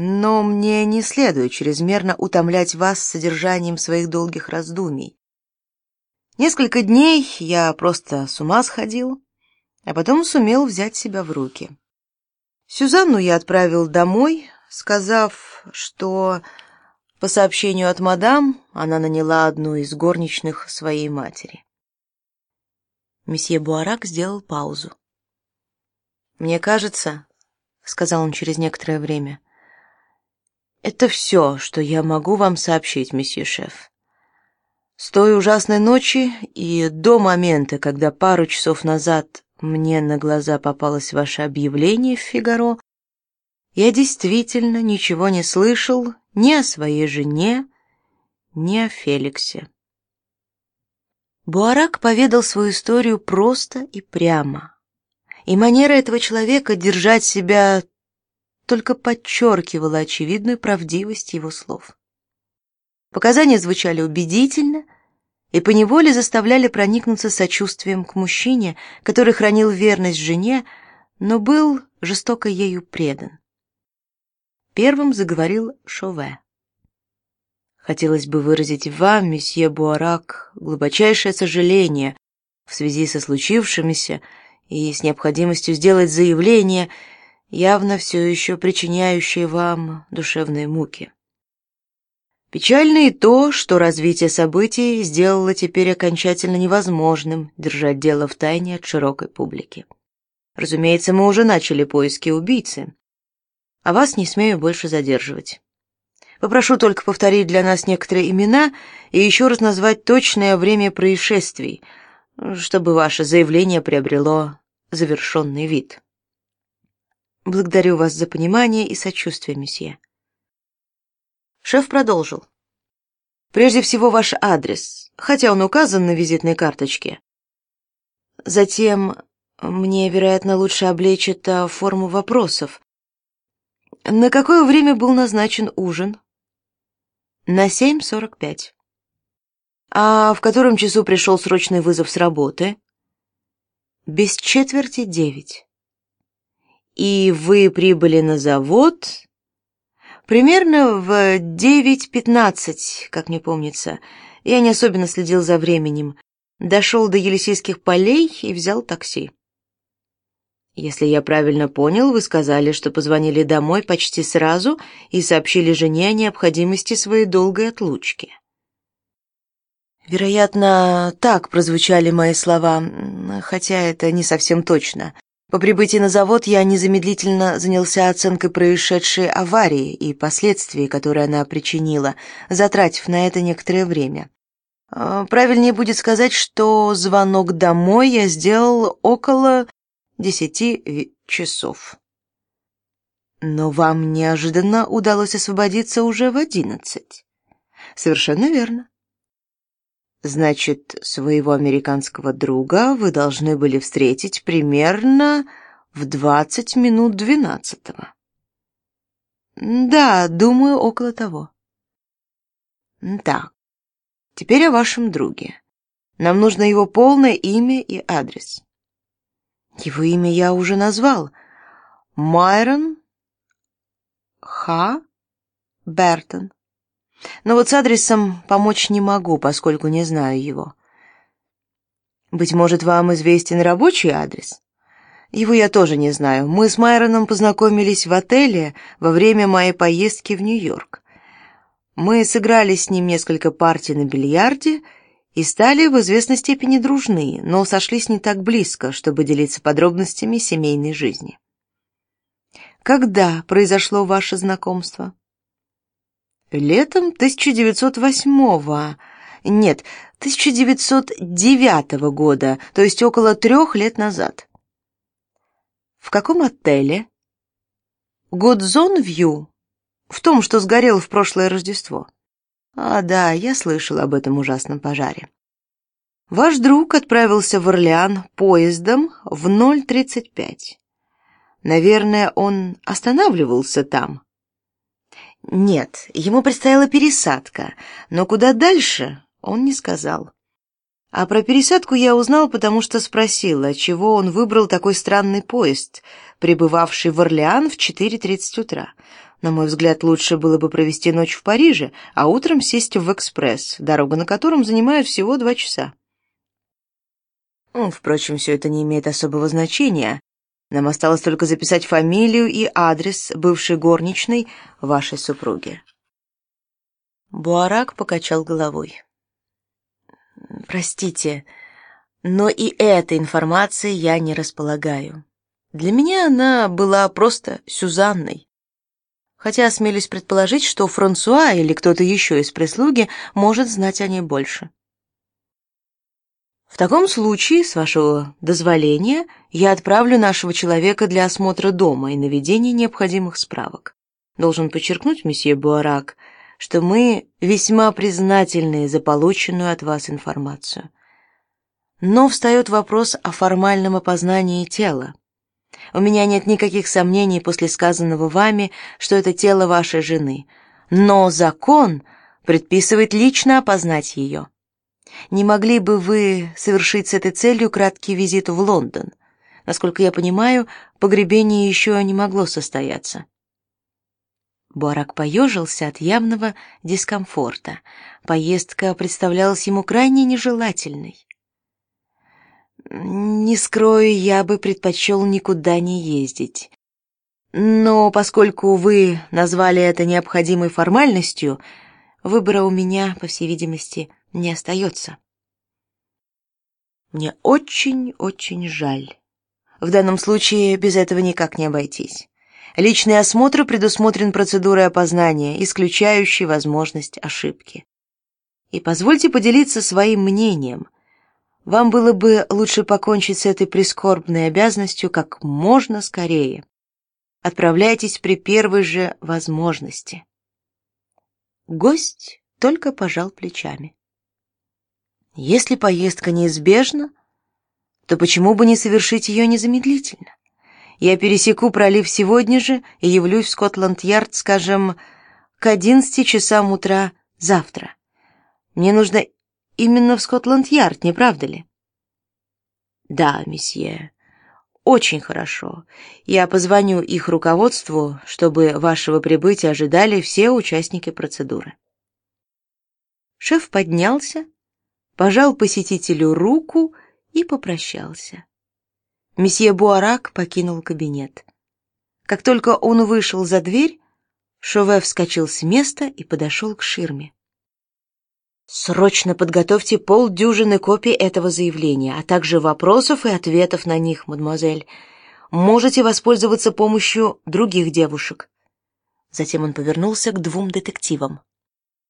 но мне не следует чрезмерно утомлять вас содержанием своих долгих раздумий. Несколько дней я просто с ума сходил, а потом сумел взять себя в руки. Сюзанну я отправил домой, сказав, что по сообщению от мадам она наняла одну из горничных своей матери. Месье Буарак сделал паузу. Мне кажется, сказал он через некоторое время, это все, что я могу вам сообщить, месье шеф. С той ужасной ночи и до момента, когда пару часов назад мне на глаза попалось ваше объявление в Фигаро. Я действительно ничего не слышал ни о своей жене, ни о Феликсе. Буарак поведал свою историю просто и прямо. И манера этого человека держать себя только подчеркивала очевидную правдивость его слов. Показания звучали убедительно, и поневоле заставляли проникнуться сочувствием к мужчине, который хранил верность жене, но был жестоко ею предан. Первым заговорил Шове. Хотелось бы выразить вам, месье Буарак, глубочайшее сожаление в связи со случившимся и с необходимостью сделать заявление, явно все еще причиняющее вам душевные муки. Печально и то, что развитие событий сделало теперь окончательно невозможным держать дело в тайне от широкой публики. Разумеется, мы уже начали поиски убийцы, а вас не смею больше задерживать. Попрошу только повторить для нас некоторые имена и еще раз назвать точное время происшествий, чтобы ваше заявление приобрело завершенный вид. Благодарю вас за понимание и сочувствие, месье. Шеф продолжил. Прежде всего ваш адрес, хотя он указан на визитной карточке. Затем мне, вероятно, лучше облечь это форму вопросов. На какое время был назначен ужин? На 7:45. А в котором часу пришел срочный вызов с работы? Без четверти девять. И вы прибыли на завод Примерно в 9.15, как мне помнится. Я не особенно следил за временем. Дошел до Елисейских полей и взял такси. Если я правильно понял, вы сказали, что позвонили домой почти сразу и сообщили жене о необходимости своей долгой отлучки. Вероятно, так прозвучали мои слова, хотя это не совсем точно. По прибытии на завод я незамедлительно занялся оценкой происшедшей аварии и последствий, которые она причинила, затратив на это некоторое время. А, правильнее будет сказать, что звонок домой я сделал около десяти часов. Но вам неожиданно удалось освободиться уже в одиннадцать. Совершенно верно. Значит, своего американского друга вы должны были встретить примерно в двадцать минут двенадцатого. Да, думаю, около того. Так. Теперь о вашем друге. Нам нужно его полное имя и адрес. Его имя я уже назвал. Майрон Х. Бертон. Но вот с адресом помочь не могу, поскольку не знаю его. Быть может, вам известен рабочий адрес? Его я тоже не знаю. Мы с Майроном познакомились в отеле во время моей поездки в Нью-Йорк. Мы сыграли с ним несколько партий на бильярде и стали в известной степени дружны, но сошлись не так близко, чтобы делиться подробностями семейной жизни. Когда произошло ваше знакомство? Летом 1908-го, нет, 1909 года, то есть около трех лет назад. В каком отеле? Годзон Вью, в том, что сгорел в прошлое Рождество. А, да, я слышал об этом ужасном пожаре. Ваш друг отправился в Орлеан поездом в 0:35. Наверное, он останавливался там. Нет, ему предстояла пересадка, но куда дальше, он не сказал. А про пересадку я узнал, потому что спросила, чего он выбрал такой странный поезд, прибывавший в Орлеан в 4:30 утра. На мой взгляд, лучше было бы провести ночь в Париже, а утром сесть в экспресс, дорога на котором занимает всего два часа. Впрочем, все это не имеет особого значения. Нам осталось только записать фамилию и адрес бывшей горничной вашей супруги. Буарак покачал головой. Простите, но и этой информацией я не располагаю. Для меня она была просто Сюзанной. Хотя осмелюсь предположить, что Франсуа или кто-то еще из прислуги может знать о ней больше. В таком случае, с вашего дозволения, я отправлю нашего человека для осмотра дома и наведения необходимых справок. Должен подчеркнуть, месье Буарак, что мы весьма признательны за полученную от вас информацию. Но встает вопрос о формальном опознании тела. У меня нет никаких сомнений после сказанного вами, что это тело вашей жены, но закон предписывает лично опознать ее. Не могли бы вы совершить с этой целью краткий визит в Лондон? Насколько я понимаю, погребение еще не могло состояться. Буарак поежился от явного дискомфорта. Поездка представлялась ему крайне нежелательной. Не скрою, я бы предпочел никуда не ездить. Но поскольку вы назвали это необходимой формальностью, выбора у меня, по всей видимости, не остается. Мне очень-очень жаль. В данном случае без этого никак не обойтись. Личный осмотр предусмотрен процедурой опознания, исключающей возможность ошибки. И позвольте поделиться своим мнением. Вам было бы лучше покончить с этой прискорбной обязанностью как можно скорее. Отправляйтесь при первой же возможности. Гость только пожал плечами. Если поездка неизбежна, то почему бы не совершить ее незамедлительно? Я пересеку пролив сегодня же и явлюсь в Скотланд-Ярд, скажем, к одиннадцати часам утра завтра. Мне нужно именно в Скотланд-Ярд, не правда ли? Да, месье. Очень хорошо. Я позвоню их руководству, чтобы вашего прибытия ожидали все участники процедуры. Шеф поднялся, пожал посетителю руку и попрощался. Месье Буарак покинул кабинет. Как только он вышел за дверь, Шове вскочил с места и подошел к ширме. Срочно подготовьте полдюжины копий этого заявления, а также вопросов и ответов на них, мадемуазель. Можете воспользоваться помощью других девушек. Затем он повернулся к двум детективам.